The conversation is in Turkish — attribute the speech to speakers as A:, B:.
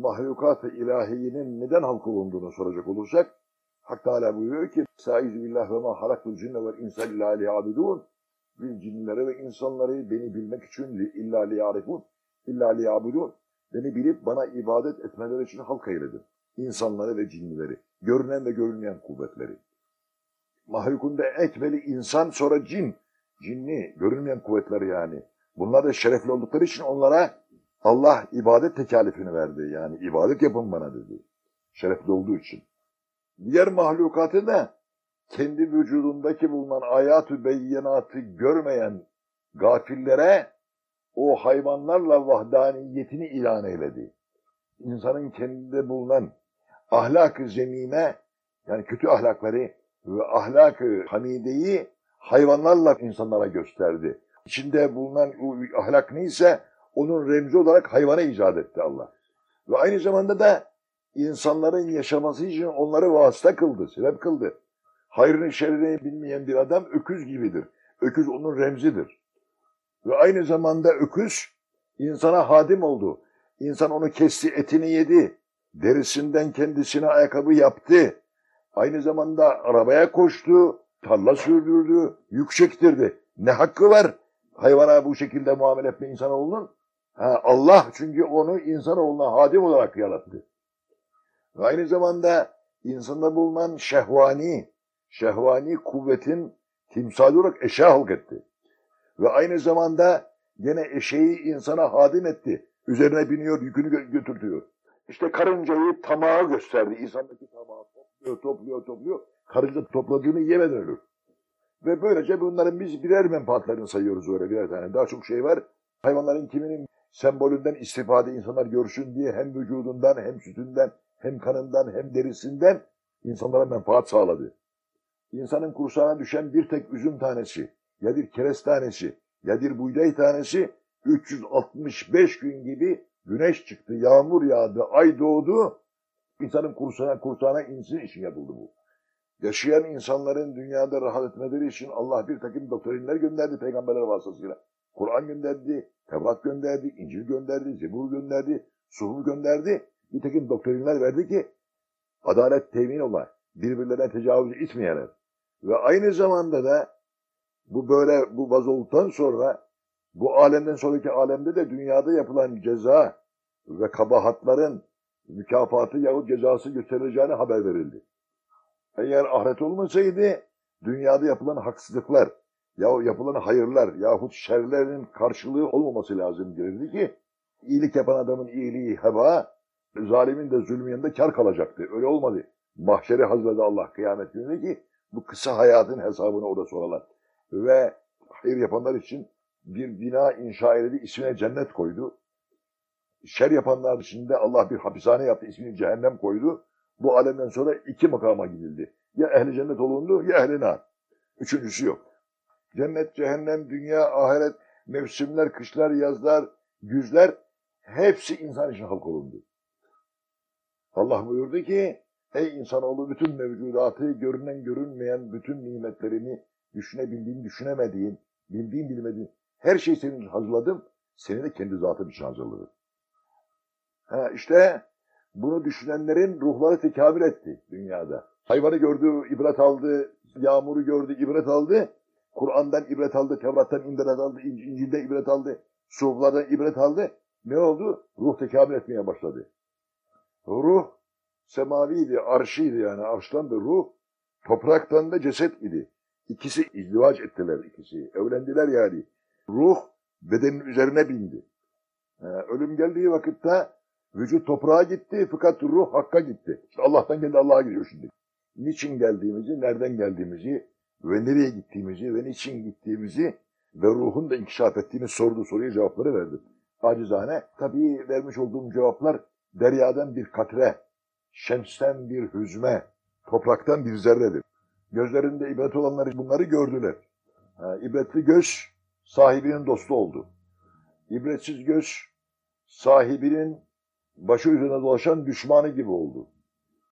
A: mahlukat-ı ilahiyenin neden halk olunduğunu soracak olursak, Hak Teala buyuruyor ki, Saizu billah ve ma halakul cinne vel insan illa liyabidun. Biz cinleri ve insanları beni bilmek için illa liyarifun, illa liyabidun. Beni bilip bana ibadet etmeleri için halk eyledim. İnsanları ve cinlileri, görünen ve görünmeyen kuvvetleri. Mahlukunda ekmeli insan sonra cin, cinni, görünmeyen kuvvetler yani. Bunlar da şerefli oldukları için onlara Allah ibadet tekalifini verdi. Yani ibadet yapın bana dedi. Şerefli olduğu için. Diğer mahlukatı da kendi vücudundaki bulunan ayat-ı beyyenatı görmeyen gafillere o hayvanlarla vahdaniyetini ilan eyledi. İnsanın kendinde bulunan ahlak-ı zemime yani kötü ahlakları ve ahlak-ı hamideyi hayvanlarla insanlara gösterdi. İçinde bulunan ahlak neyse onun remzi olarak hayvana icat etti Allah. Ve aynı zamanda da insanların yaşaması için onları vasıta kıldı, sebep kıldı. Hayrını şerrini bilmeyen bir adam öküz gibidir. Öküz onun remzidir. Ve aynı zamanda öküz insana hadim oldu. İnsan onu kesti, etini yedi. Derisinden kendisine ayakkabı yaptı. Aynı zamanda arabaya koştu, tarla sürdürdü, yük çektirdi. Ne hakkı var hayvana bu şekilde muamele etme insanoğlunun? Allah çünkü onu insanoğluna hadim olarak yarattı. Ve aynı zamanda insanda bulunan şehvani, şehvani kuvvetin timsali olarak eşya halk etti. Ve aynı zamanda gene eşeği insana hadim etti. Üzerine biniyor, yükünü gö götürtüyor. İşte karıncayı tamağı gösterdi. İnsandaki tamağı topluyor, topluyor, topluyor. Karınca topladığını yemeden ölür. Ve böylece bunların biz birer menfaatlerini sayıyoruz öyle birer tane. Daha çok şey var. Hayvanların kiminin sembolünden istifade insanlar görsün diye hem vücudundan hem sütünden hem kanından hem derisinden insanlara menfaat sağladı. İnsanın kursağına düşen bir tek üzüm tanesi, ya bir keres tanesi, ya bir buğday tanesi 365 gün gibi güneş çıktı, yağmur yağdı, ay doğdu. İnsanın kursağına, kursağına insin için yapıldı bu. Yaşayan insanların dünyada rahat etmeleri için Allah bir takım doktrinler gönderdi peygamberler vasıtasıyla. Kur'an gönderdi, Tevrat gönderdi, İncil gönderdi, Zebur gönderdi, Suhuf gönderdi. Bir takım doktrinler verdi ki adalet temin ola, birbirlerine tecavüz etmeyenler. Ve aynı zamanda da bu böyle bu vaz sonra bu alemden sonraki alemde de dünyada yapılan ceza ve kabahatların mükafatı yahut cezası gösterileceğine haber verildi. Eğer ahiret olmasaydı dünyada yapılan haksızlıklar ya yapılan hayırlar yahut şerlerin karşılığı olmaması lazım gelirdi ki iyilik yapan adamın iyiliği heba, zalimin de zulmün yanında kar kalacaktı. Öyle olmadı. Mahşeri hazırladı Allah kıyamet gününde ki bu kısa hayatın hesabını orada sorarlar. Ve hayır yapanlar için bir bina inşa edildi, ismine cennet koydu. Şer yapanlar içinde Allah bir hapishane yaptı, ismini cehennem koydu. Bu alemden sonra iki makama gidildi. Ya ehli cennet olundu ya ehli nar. Üçüncüsü yok. Cennet, cehennem, dünya, ahiret, mevsimler, kışlar, yazlar, güzler hepsi insan için halk olundu. Allah buyurdu ki ey insanoğlu bütün mevcudatı görünen görünmeyen bütün nimetlerini düşünebildiğin düşünemediğin, bildiğin bilmediğin her şeyi senin hazırladım. Seni de kendi zatım için hazırladım. Ha işte bunu düşünenlerin ruhları tekamül etti dünyada. Hayvanı gördü, ibret aldı, yağmuru gördü, ibret aldı. Kur'an'dan ibret aldı, Tevrat'tan ibret aldı, İncil'den ibret aldı, Suhuflardan ibret aldı. Ne oldu? Ruh tekamül etmeye başladı. Ruh semaviydi, arşıydı yani arştan da ruh. Topraktan da ceset idi. İkisi izdivaç ettiler ikisi. Evlendiler yani. Ruh bedenin üzerine bindi. Ee, ölüm geldiği vakitte vücut toprağa gitti fakat ruh hakka gitti. İşte Allah'tan geldi Allah'a gidiyor şimdi. Niçin geldiğimizi, nereden geldiğimizi ve nereye gittiğimizi ve niçin gittiğimizi ve ruhun da inkişaf ettiğini sorduğu soruya cevapları verdim. Acizane. Tabii vermiş olduğum cevaplar deryadan bir katre, şemsten bir hüzme, topraktan bir zerredir. Gözlerinde ibret olanları bunları gördüler. Ha, ibretli göz sahibinin dostu oldu. İbretsiz göz sahibinin başı üzerine dolaşan düşmanı gibi oldu.